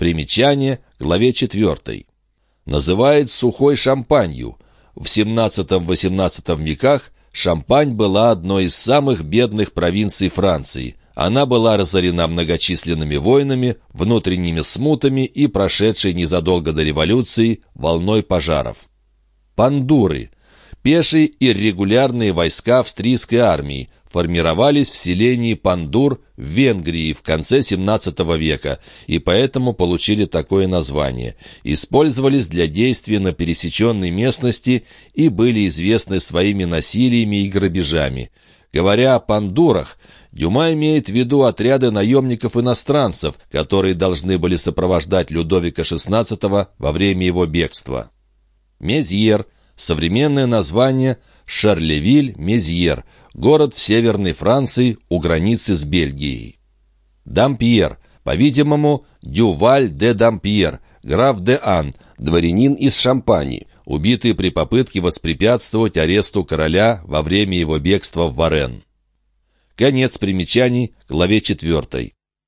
Примечание, главе 4. Называет сухой шампанью. В 17-18 веках Шампань была одной из самых бедных провинций Франции. Она была разорена многочисленными войнами, внутренними смутами и прошедшей незадолго до революции волной пожаров. Пандуры – пешие и регулярные войска австрийской армии, формировались в селении Пандур в Венгрии в конце XVII века и поэтому получили такое название. Использовались для действий на пересеченной местности и были известны своими насилиями и грабежами. Говоря о пандурах, Дюма имеет в виду отряды наемников-иностранцев, которые должны были сопровождать Людовика XVI во время его бегства. Мезьер – современное название Шарлевиль-Мезьер – город в северной Франции у границы с Бельгией. Дампьер, по-видимому, Дюваль де Дампьер, граф де Ан, дворянин из Шампани, убитый при попытке воспрепятствовать аресту короля во время его бегства в Варен. Конец примечаний, главе 4.